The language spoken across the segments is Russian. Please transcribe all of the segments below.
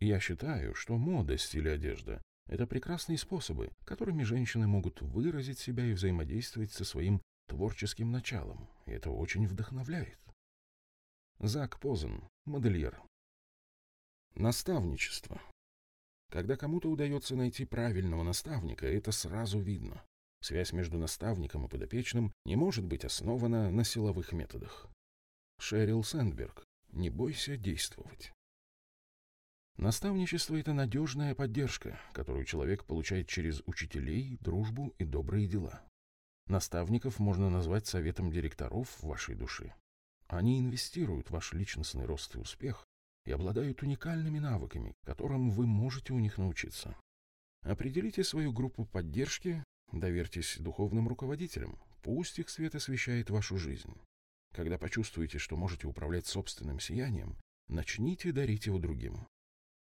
Я считаю, что мода, стиль одежда – это прекрасные способы, которыми женщины могут выразить себя и взаимодействовать со своим творческим началом, и это очень вдохновляет. Зак Позен, модельер. Наставничество. Когда кому-то удается найти правильного наставника, это сразу видно. Связь между наставником и подопечным не может быть основана на силовых методах. Шерил Сэндберг. Не бойся действовать. Наставничество – это надежная поддержка, которую человек получает через учителей, дружбу и добрые дела. Наставников можно назвать советом директоров вашей души. Они инвестируют в ваш личностный рост и успех и обладают уникальными навыками, которым вы можете у них научиться. Определите свою группу поддержки, доверьтесь духовным руководителям, пусть их свет освещает вашу жизнь. Когда почувствуете, что можете управлять собственным сиянием, начните дарить его другим.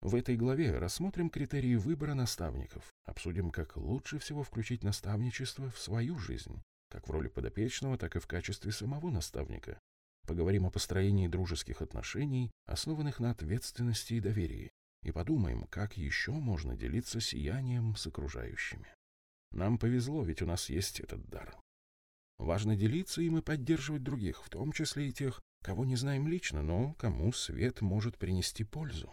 В этой главе рассмотрим критерии выбора наставников, обсудим, как лучше всего включить наставничество в свою жизнь, как в роли подопечного, так и в качестве самого наставника. Поговорим о построении дружеских отношений, основанных на ответственности и доверии, и подумаем, как еще можно делиться сиянием с окружающими. Нам повезло, ведь у нас есть этот дар. Важно делиться им и поддерживать других, в том числе и тех, кого не знаем лично, но кому свет может принести пользу.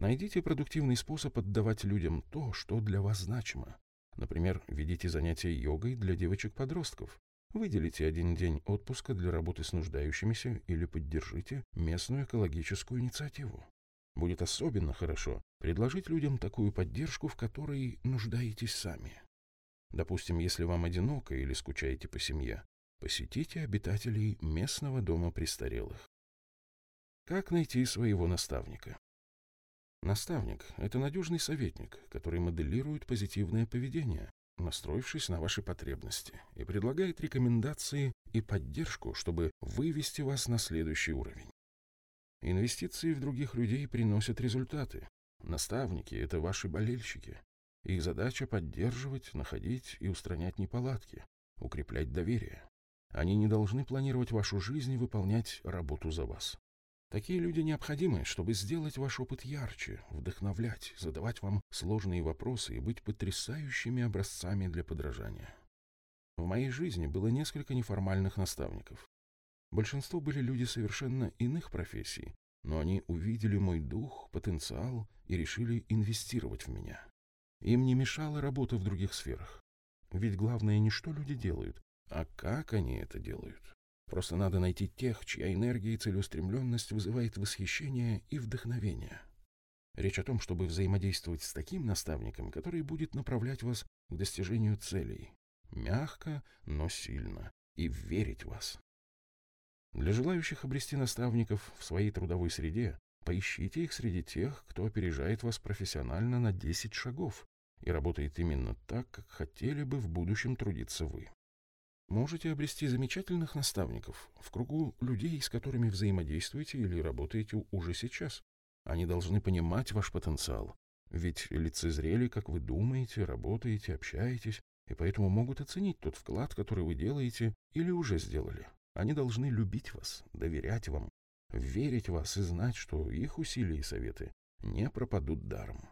Найдите продуктивный способ отдавать людям то, что для вас значимо. Например, ведите занятия йогой для девочек-подростков. Выделите один день отпуска для работы с нуждающимися или поддержите местную экологическую инициативу. Будет особенно хорошо предложить людям такую поддержку, в которой нуждаетесь сами. Допустим, если вам одиноко или скучаете по семье, посетите обитателей местного дома престарелых. Как найти своего наставника? Наставник – это надежный советник, который моделирует позитивное поведение, настроившись на ваши потребности, и предлагает рекомендации и поддержку, чтобы вывести вас на следующий уровень. Инвестиции в других людей приносят результаты. Наставники – это ваши болельщики. Их задача – поддерживать, находить и устранять неполадки, укреплять доверие. Они не должны планировать вашу жизнь и выполнять работу за вас. Такие люди необходимы, чтобы сделать ваш опыт ярче, вдохновлять, задавать вам сложные вопросы и быть потрясающими образцами для подражания. В моей жизни было несколько неформальных наставников. Большинство были люди совершенно иных профессий, но они увидели мой дух, потенциал и решили инвестировать в меня. Им не мешала работа в других сферах. Ведь главное не что люди делают, а как они это делают. Просто надо найти тех, чья энергия и целеустремленность вызывает восхищение и вдохновение. Речь о том, чтобы взаимодействовать с таким наставником, который будет направлять вас к достижению целей. Мягко, но сильно. И верить вас. Для желающих обрести наставников в своей трудовой среде, поищите их среди тех, кто опережает вас профессионально на 10 шагов и работает именно так, как хотели бы в будущем трудиться вы можете обрести замечательных наставников в кругу людей, с которыми взаимодействуете или работаете уже сейчас. Они должны понимать ваш потенциал, ведь лицезрели, как вы думаете, работаете, общаетесь, и поэтому могут оценить тот вклад, который вы делаете или уже сделали. Они должны любить вас, доверять вам, верить в вас и знать, что их усилия и советы не пропадут даром.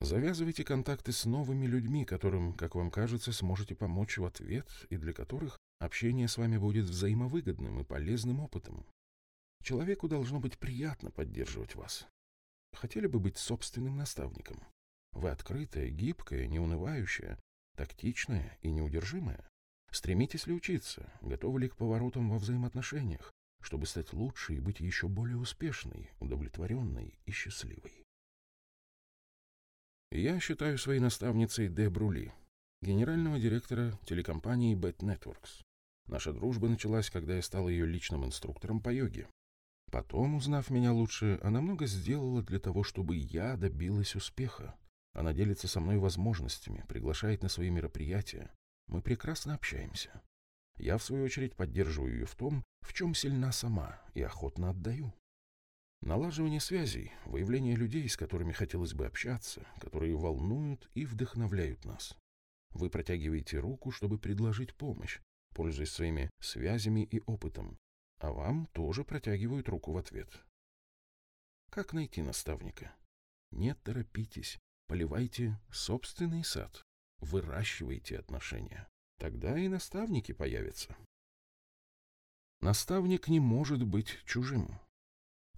Завязывайте контакты с новыми людьми, которым, как вам кажется, сможете помочь в ответ и для которых общение с вами будет взаимовыгодным и полезным опытом. Человеку должно быть приятно поддерживать вас. Хотели бы быть собственным наставником? Вы открытая, гибкая, неунывающая, тактичная и неудержимая. Стремитесь ли учиться? Готовы ли к поворотам во взаимоотношениях, чтобы стать лучше и быть еще более успешной, удовлетворенной и счастливой? Я считаю своей наставницей Де Брули, генерального директора телекомпании Bet Networks. Наша дружба началась, когда я стал ее личным инструктором по йоге. Потом, узнав меня лучше, она много сделала для того, чтобы я добилась успеха. Она делится со мной возможностями, приглашает на свои мероприятия. Мы прекрасно общаемся. Я, в свою очередь, поддерживаю ее в том, в чем сильна сама, и охотно отдаю. Налаживание связей, выявление людей, с которыми хотелось бы общаться, которые волнуют и вдохновляют нас. Вы протягиваете руку, чтобы предложить помощь, пользуясь своими связями и опытом, а вам тоже протягивают руку в ответ. Как найти наставника? Не торопитесь, поливайте собственный сад, выращивайте отношения. Тогда и наставники появятся. Наставник не может быть чужим.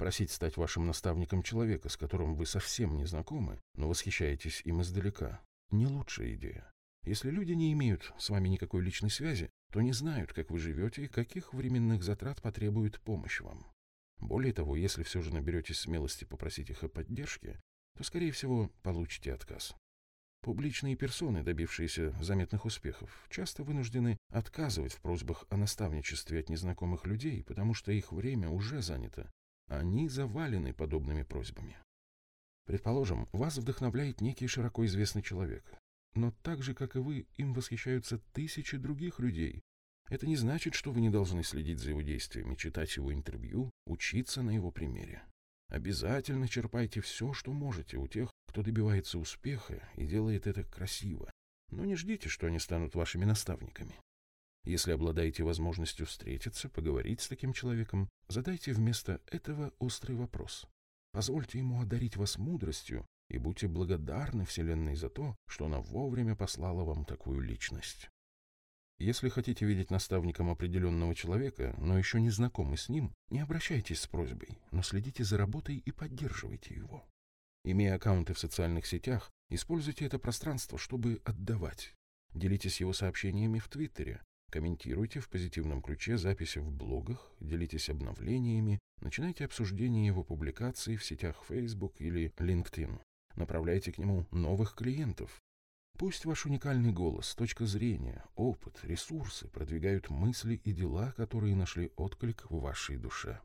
Просить стать вашим наставником человека, с которым вы совсем не знакомы, но восхищаетесь им издалека, не лучшая идея. Если люди не имеют с вами никакой личной связи, то не знают, как вы живете и каких временных затрат потребует помощь вам. Более того, если все же наберетесь смелости попросить их о поддержке, то, скорее всего, получите отказ. Публичные персоны, добившиеся заметных успехов, часто вынуждены отказывать в просьбах о наставничестве от незнакомых людей, потому что их время уже занято. Они завалены подобными просьбами. Предположим, вас вдохновляет некий широко известный человек. Но так же, как и вы, им восхищаются тысячи других людей. Это не значит, что вы не должны следить за его действиями, читать его интервью, учиться на его примере. Обязательно черпайте все, что можете у тех, кто добивается успеха и делает это красиво. Но не ждите, что они станут вашими наставниками. Если обладаете возможностью встретиться, поговорить с таким человеком, задайте вместо этого острый вопрос. Позвольте ему одарить вас мудростью и будьте благодарны Вселенной за то, что она вовремя послала вам такую личность. Если хотите видеть наставником определенного человека, но еще не знакомы с ним, не обращайтесь с просьбой, но следите за работой и поддерживайте его. Имея аккаунты в социальных сетях, используйте это пространство, чтобы отдавать. Делитесь его сообщениями в Твиттере, комментируйте в позитивном ключе записи в блогах, делитесь обновлениями, начинайте обсуждение его публикаций в сетях Facebook или LinkedIn. Направляйте к нему новых клиентов, Пусть ваш уникальный голос, точка зрения, опыт, ресурсы продвигают мысли и дела, которые нашли отклик в вашей душе.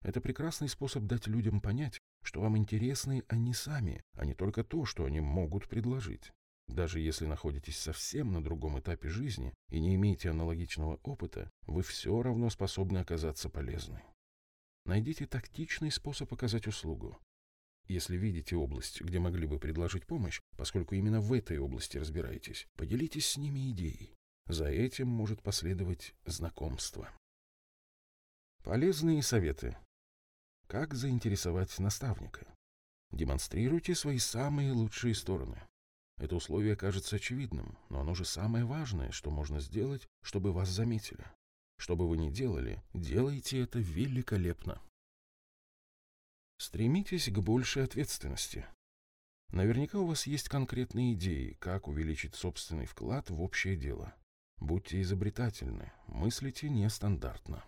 Это прекрасный способ дать людям понять, что вам интересны они сами, а не только то, что они могут предложить. Даже если находитесь совсем на другом этапе жизни и не имеете аналогичного опыта, вы все равно способны оказаться полезны. Найдите тактичный способ оказать услугу. Если видите область, где могли бы предложить помощь, поскольку именно в этой области разбираетесь, поделитесь с ними идеей. За этим может последовать знакомство. Полезные советы. Как заинтересовать наставника? Демонстрируйте свои самые лучшие стороны. Это условие кажется очевидным, но оно же самое важное, что можно сделать, чтобы вас заметили. Что бы вы ни делали, делайте это великолепно. Стремитесь к большей ответственности. Наверняка у вас есть конкретные идеи, как увеличить собственный вклад в общее дело. Будьте изобретательны, мыслите нестандартно.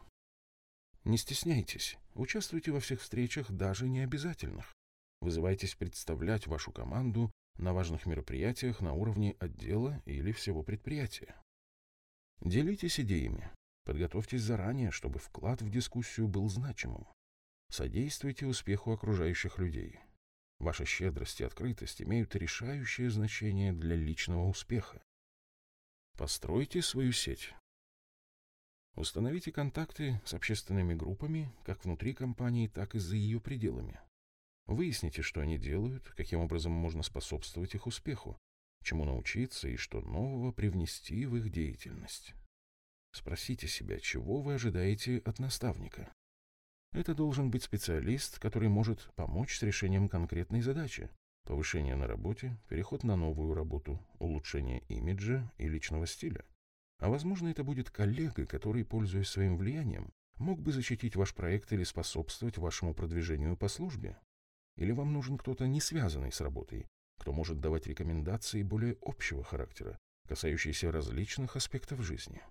Не стесняйтесь, участвуйте во всех встречах, даже необязательных. Вызывайтесь представлять вашу команду на важных мероприятиях на уровне отдела или всего предприятия. Делитесь идеями. Подготовьтесь заранее, чтобы вклад в дискуссию был значимым. Содействуйте успеху окружающих людей. Ваша щедрость и открытость имеют решающее значение для личного успеха. Постройте свою сеть. Установите контакты с общественными группами как внутри компании, так и за ее пределами. Выясните, что они делают, каким образом можно способствовать их успеху, чему научиться и что нового привнести в их деятельность. Спросите себя, чего вы ожидаете от наставника. Это должен быть специалист, который может помочь с решением конкретной задачи. Повышение на работе, переход на новую работу, улучшение имиджа и личного стиля. А возможно, это будет коллега, который, пользуясь своим влиянием, мог бы защитить ваш проект или способствовать вашему продвижению по службе. Или вам нужен кто-то, не связанный с работой, кто может давать рекомендации более общего характера, касающиеся различных аспектов жизни.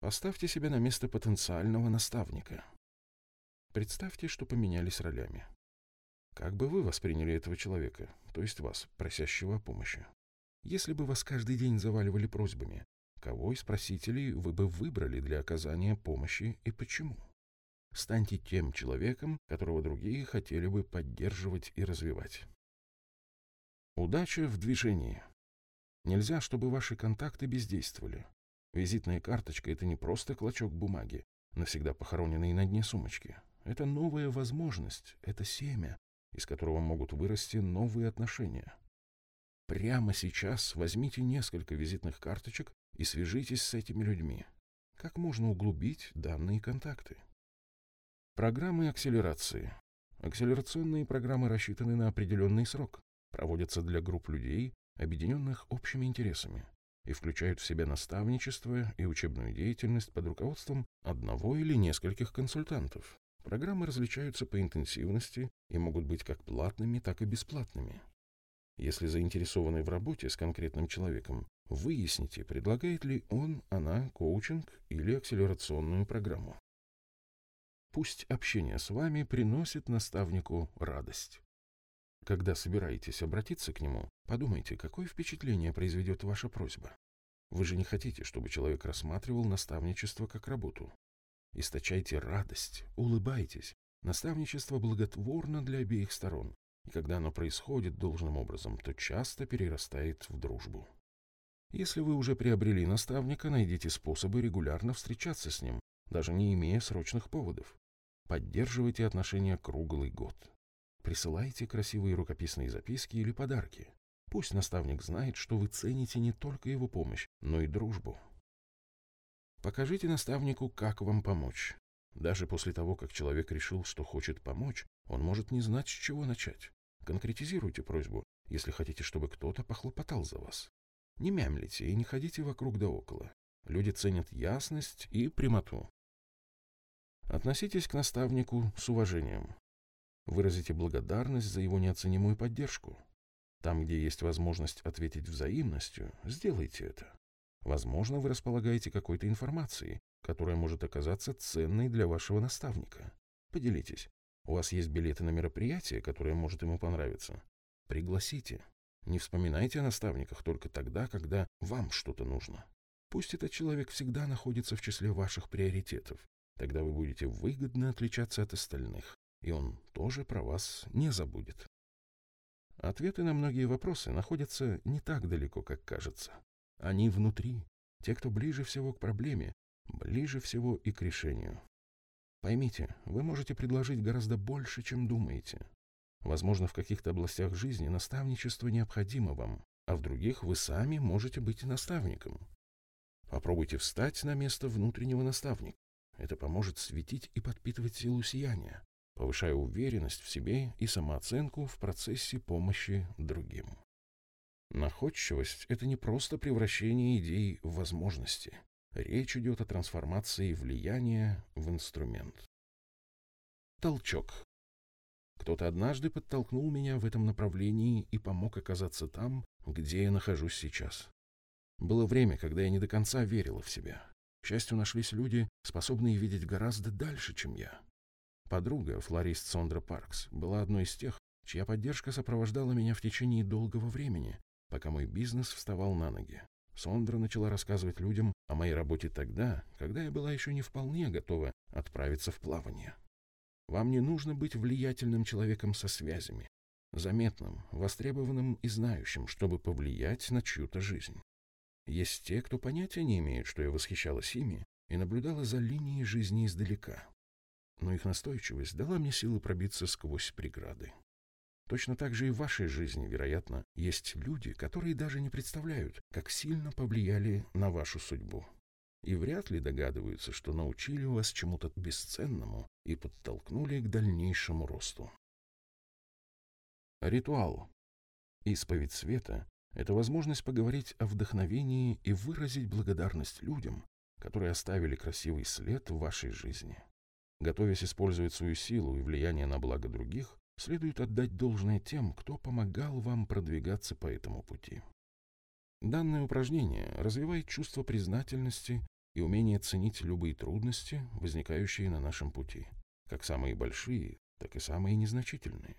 Поставьте себя на место потенциального наставника. Представьте, что поменялись ролями. Как бы вы восприняли этого человека, то есть вас, просящего о помощи? Если бы вас каждый день заваливали просьбами, кого из просителей вы бы выбрали для оказания помощи и почему? Станьте тем человеком, которого другие хотели бы поддерживать и развивать. Удача в движении. Нельзя, чтобы ваши контакты бездействовали. Визитная карточка – это не просто клочок бумаги, навсегда похороненный на дне сумочки. Это новая возможность, это семя, из которого могут вырасти новые отношения. Прямо сейчас возьмите несколько визитных карточек и свяжитесь с этими людьми. Как можно углубить данные контакты? Программы акселерации. Акселерационные программы рассчитаны на определенный срок, проводятся для групп людей, объединенных общими интересами, и включают в себя наставничество и учебную деятельность под руководством одного или нескольких консультантов. Программы различаются по интенсивности и могут быть как платными, так и бесплатными. Если заинтересованы в работе с конкретным человеком, выясните, предлагает ли он, она коучинг или акселерационную программу. Пусть общение с вами приносит наставнику радость. Когда собираетесь обратиться к нему, подумайте, какое впечатление произведет ваша просьба. Вы же не хотите, чтобы человек рассматривал наставничество как работу. Источайте радость, улыбайтесь. Наставничество благотворно для обеих сторон, и когда оно происходит должным образом, то часто перерастает в дружбу. Если вы уже приобрели наставника, найдите способы регулярно встречаться с ним, даже не имея срочных поводов. Поддерживайте отношения круглый год. Присылайте красивые рукописные записки или подарки. Пусть наставник знает, что вы цените не только его помощь, но и дружбу. Покажите наставнику, как вам помочь. Даже после того, как человек решил, что хочет помочь, он может не знать, с чего начать. Конкретизируйте просьбу, если хотите, чтобы кто-то похлопотал за вас. Не мямлите и не ходите вокруг да около. Люди ценят ясность и прямоту. Относитесь к наставнику с уважением. Выразите благодарность за его неоценимую поддержку. Там, где есть возможность ответить взаимностью, сделайте это. Возможно, вы располагаете какой-то информацией, которая может оказаться ценной для вашего наставника. Поделитесь. У вас есть билеты на мероприятие, которое может ему понравиться. Пригласите. Не вспоминайте о наставниках только тогда, когда вам что-то нужно. Пусть этот человек всегда находится в числе ваших приоритетов. Тогда вы будете выгодно отличаться от остальных и он тоже про вас не забудет. Ответы на многие вопросы находятся не так далеко, как кажется. Они внутри, те, кто ближе всего к проблеме, ближе всего и к решению. Поймите, вы можете предложить гораздо больше, чем думаете. Возможно, в каких-то областях жизни наставничество необходимо вам, а в других вы сами можете быть наставником. Попробуйте встать на место внутреннего наставника. Это поможет светить и подпитывать силу сияния повышая уверенность в себе и самооценку в процессе помощи другим. Находчивость – это не просто превращение идей в возможности. Речь идет о трансформации влияния в инструмент. Толчок. Кто-то однажды подтолкнул меня в этом направлении и помог оказаться там, где я нахожусь сейчас. Было время, когда я не до конца верила в себя. К счастью, нашлись люди, способные видеть гораздо дальше, чем я. Подруга, флорист Сондра Паркс, была одной из тех, чья поддержка сопровождала меня в течение долгого времени, пока мой бизнес вставал на ноги. Сондра начала рассказывать людям о моей работе тогда, когда я была еще не вполне готова отправиться в плавание. Вам не нужно быть влиятельным человеком со связями, заметным, востребованным и знающим, чтобы повлиять на чью-то жизнь. Есть те, кто понятия не имеет, что я восхищалась ими и наблюдала за линией жизни издалека но их настойчивость дала мне силы пробиться сквозь преграды. Точно так же и в вашей жизни, вероятно, есть люди, которые даже не представляют, как сильно повлияли на вашу судьбу. И вряд ли догадываются, что научили вас чему-то бесценному и подтолкнули к дальнейшему росту. Ритуал. Исповедь света – это возможность поговорить о вдохновении и выразить благодарность людям, которые оставили красивый след в вашей жизни. Готовясь использовать свою силу и влияние на благо других, следует отдать должное тем, кто помогал вам продвигаться по этому пути. Данное упражнение развивает чувство признательности и умение ценить любые трудности, возникающие на нашем пути, как самые большие, так и самые незначительные.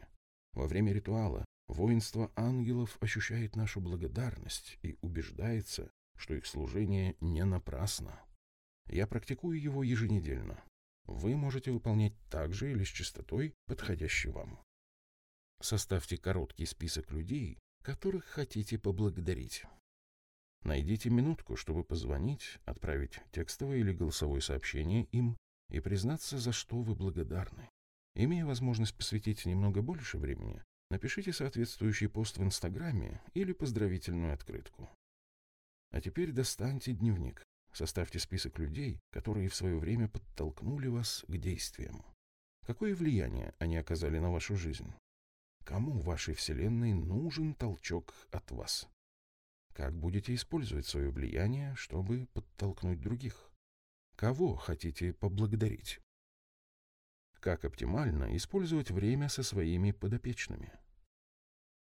Во время ритуала воинство ангелов ощущает нашу благодарность и убеждается, что их служение не напрасно. Я практикую его еженедельно, вы можете выполнять также или с частотой, подходящей вам. Составьте короткий список людей, которых хотите поблагодарить. Найдите минутку, чтобы позвонить, отправить текстовое или голосовое сообщение им и признаться, за что вы благодарны. Имея возможность посвятить немного больше времени, напишите соответствующий пост в Инстаграме или поздравительную открытку. А теперь достаньте дневник. Составьте список людей, которые в свое время подтолкнули вас к действиям. Какое влияние они оказали на вашу жизнь? Кому в вашей Вселенной нужен толчок от вас? Как будете использовать свое влияние, чтобы подтолкнуть других? Кого хотите поблагодарить? Как оптимально использовать время со своими подопечными?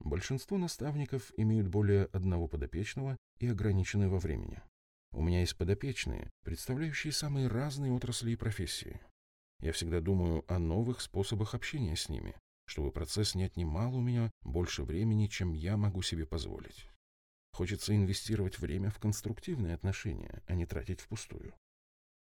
Большинство наставников имеют более одного подопечного и ограничены во времени. У меня есть подопечные, представляющие самые разные отрасли и профессии. Я всегда думаю о новых способах общения с ними, чтобы процесс не отнимал у меня больше времени, чем я могу себе позволить. Хочется инвестировать время в конструктивные отношения, а не тратить впустую.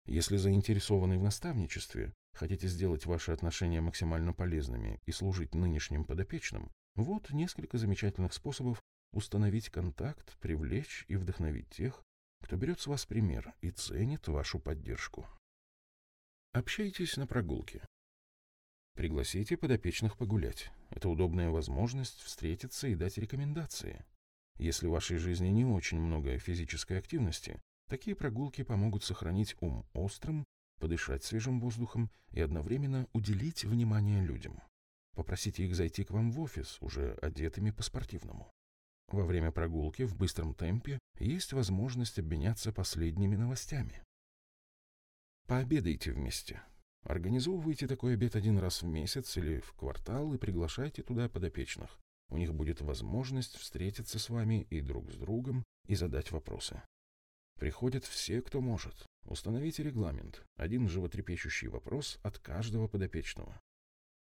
Если заинтересованы в наставничестве, хотите сделать ваши отношения максимально полезными и служить нынешним подопечным, вот несколько замечательных способов установить контакт, привлечь и вдохновить тех, кто берет с вас пример и ценит вашу поддержку. Общайтесь на прогулке. Пригласите подопечных погулять. Это удобная возможность встретиться и дать рекомендации. Если в вашей жизни не очень много физической активности, такие прогулки помогут сохранить ум острым, подышать свежим воздухом и одновременно уделить внимание людям. Попросите их зайти к вам в офис, уже одетыми по-спортивному. Во время прогулки в быстром темпе есть возможность обменяться последними новостями. Пообедайте вместе. Организовывайте такой обед один раз в месяц или в квартал и приглашайте туда подопечных. У них будет возможность встретиться с вами и друг с другом и задать вопросы. Приходят все, кто может. Установите регламент. Один животрепещущий вопрос от каждого подопечного.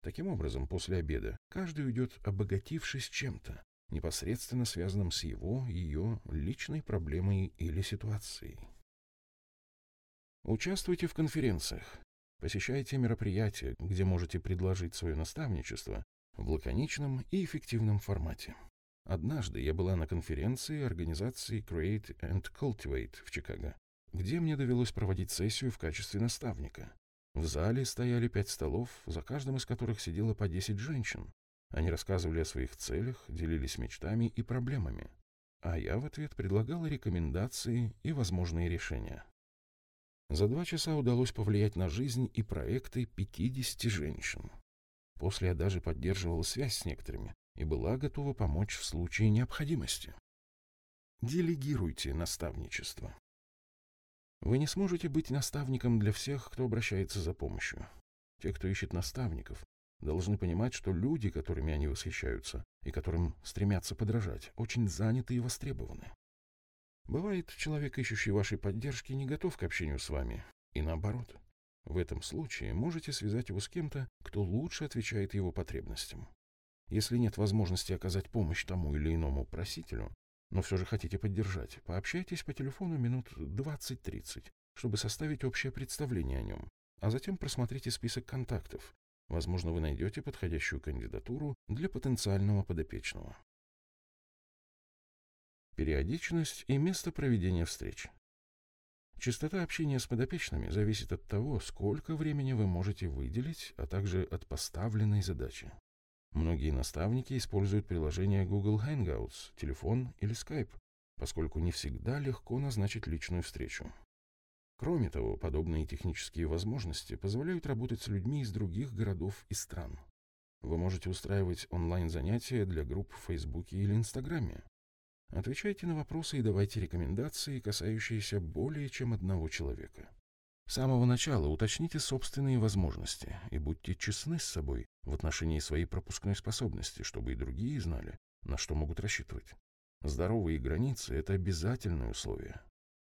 Таким образом, после обеда каждый уйдет, обогатившись чем-то, непосредственно связанным с его, ее личной проблемой или ситуацией. Участвуйте в конференциях, посещайте мероприятия, где можете предложить свое наставничество в лаконичном и эффективном формате. Однажды я была на конференции организации Create and Cultivate в Чикаго, где мне довелось проводить сессию в качестве наставника. В зале стояли пять столов, за каждым из которых сидело по десять женщин. Они рассказывали о своих целях, делились мечтами и проблемами. А я в ответ предлагала рекомендации и возможные решения. За два часа удалось повлиять на жизнь и проекты 50 женщин. После я даже поддерживала связь с некоторыми и была готова помочь в случае необходимости. Делегируйте наставничество. Вы не сможете быть наставником для всех, кто обращается за помощью. Те, кто ищет наставников, должны понимать, что люди, которыми они восхищаются и которым стремятся подражать, очень заняты и востребованы. Бывает, человек, ищущий вашей поддержки, не готов к общению с вами, и наоборот. В этом случае можете связать его с кем-то, кто лучше отвечает его потребностям. Если нет возможности оказать помощь тому или иному просителю, но все же хотите поддержать, пообщайтесь по телефону минут 20-30, чтобы составить общее представление о нем, а затем просмотрите список контактов. Возможно, вы найдете подходящую кандидатуру для потенциального подопечного. Периодичность и место проведения встреч. Частота общения с подопечными зависит от того, сколько времени вы можете выделить, а также от поставленной задачи. Многие наставники используют приложение Google Hangouts, телефон или Skype, поскольку не всегда легко назначить личную встречу. Кроме того, подобные технические возможности позволяют работать с людьми из других городов и стран. Вы можете устраивать онлайн-занятия для групп в Фейсбуке или Инстаграме. Отвечайте на вопросы и давайте рекомендации, касающиеся более чем одного человека. С самого начала уточните собственные возможности и будьте честны с собой в отношении своей пропускной способности, чтобы и другие знали, на что могут рассчитывать. Здоровые границы – это обязательное условие.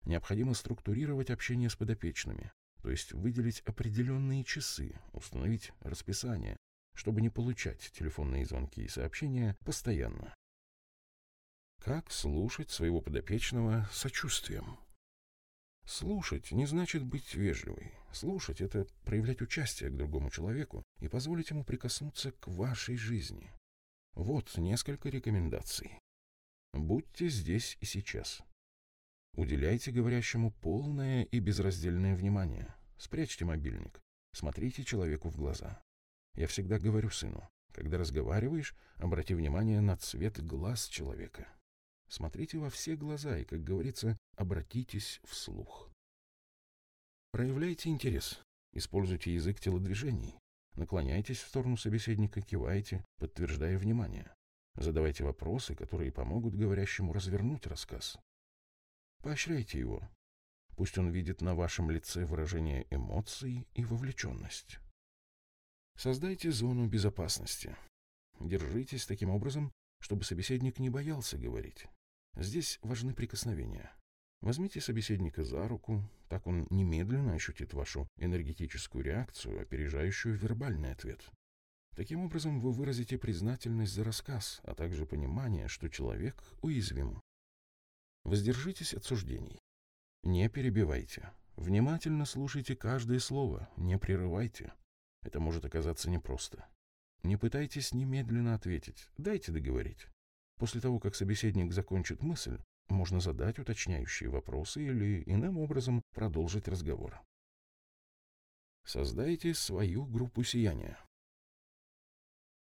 Необходимо структурировать общение с подопечными, то есть выделить определенные часы, установить расписание, чтобы не получать телефонные звонки и сообщения постоянно. Как слушать своего подопечного сочувствием? Слушать не значит быть вежливой. Слушать — это проявлять участие к другому человеку и позволить ему прикоснуться к вашей жизни. Вот несколько рекомендаций. Будьте здесь и сейчас. Уделяйте говорящему полное и безраздельное внимание. Спрячьте мобильник. Смотрите человеку в глаза. Я всегда говорю сыну, когда разговариваешь, обрати внимание на цвет глаз человека. Смотрите во все глаза и, как говорится, обратитесь вслух. Проявляйте интерес, используйте язык телодвижений. Наклоняйтесь в сторону собеседника, кивайте, подтверждая внимание. Задавайте вопросы, которые помогут говорящему развернуть рассказ. Поощряйте его. Пусть он видит на вашем лице выражение эмоций и вовлеченность. Создайте зону безопасности. Держитесь таким образом, чтобы собеседник не боялся говорить. Здесь важны прикосновения. Возьмите собеседника за руку, так он немедленно ощутит вашу энергетическую реакцию, опережающую вербальный ответ. Таким образом, вы выразите признательность за рассказ, а также понимание, что человек уязвим. Воздержитесь от суждений. Не перебивайте. Внимательно слушайте каждое слово, не прерывайте. Это может оказаться непросто. Не пытайтесь немедленно ответить, дайте договорить. После того, как собеседник закончит мысль, можно задать уточняющие вопросы или иным образом продолжить разговор. Создайте свою группу сияния.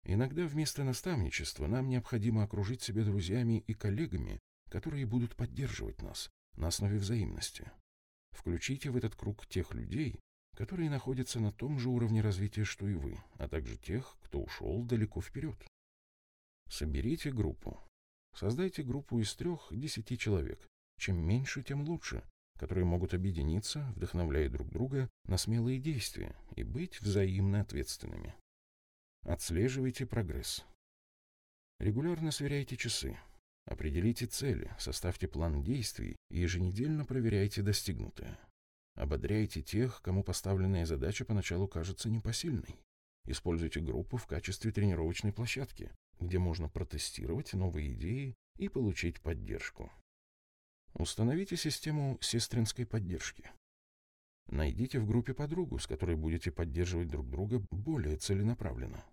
Иногда вместо наставничества нам необходимо окружить себя друзьями и коллегами, которые будут поддерживать нас на основе взаимности. Включите в этот круг тех людей, которые находятся на том же уровне развития, что и вы, а также тех, кто ушел далеко вперед. Соберите группу. Создайте группу из трех-десяти человек. Чем меньше, тем лучше, которые могут объединиться, вдохновляя друг друга на смелые действия и быть взаимно ответственными. Отслеживайте прогресс. Регулярно сверяйте часы. Определите цели, составьте план действий и еженедельно проверяйте достигнутое. Ободряйте тех, кому поставленная задача поначалу кажется непосильной. Используйте группу в качестве тренировочной площадки, где можно протестировать новые идеи и получить поддержку. Установите систему сестринской поддержки. Найдите в группе подругу, с которой будете поддерживать друг друга более целенаправленно.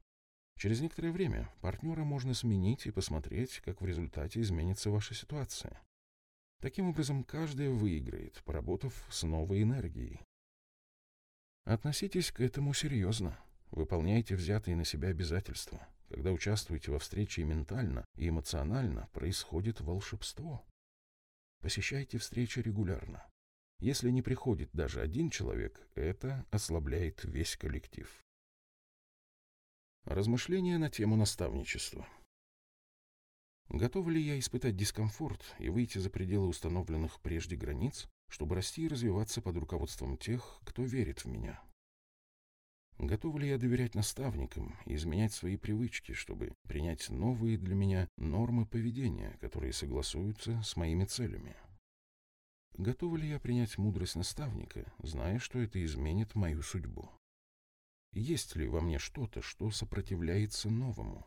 Через некоторое время партнера можно сменить и посмотреть, как в результате изменится ваша ситуация. Таким образом, каждый выиграет, поработав с новой энергией. Относитесь к этому серьезно. Выполняйте взятые на себя обязательства. Когда участвуете во встрече ментально и эмоционально, происходит волшебство. Посещайте встречи регулярно. Если не приходит даже один человек, это ослабляет весь коллектив. Размышления на тему наставничества. Готов ли я испытать дискомфорт и выйти за пределы установленных прежде границ, чтобы расти и развиваться под руководством тех, кто верит в меня? Готов ли я доверять наставникам и изменять свои привычки, чтобы принять новые для меня нормы поведения, которые согласуются с моими целями? Готов ли я принять мудрость наставника, зная, что это изменит мою судьбу? Есть ли во мне что-то, что сопротивляется новому?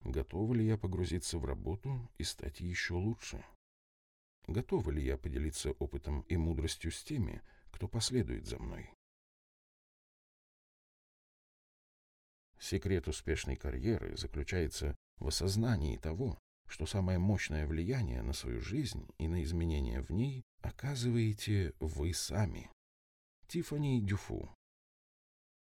Готов ли я погрузиться в работу и стать еще лучше? Готов ли я поделиться опытом и мудростью с теми, кто последует за мной? Секрет успешной карьеры заключается в осознании того, что самое мощное влияние на свою жизнь и на изменения в ней оказываете вы сами. Тиффани Дюфу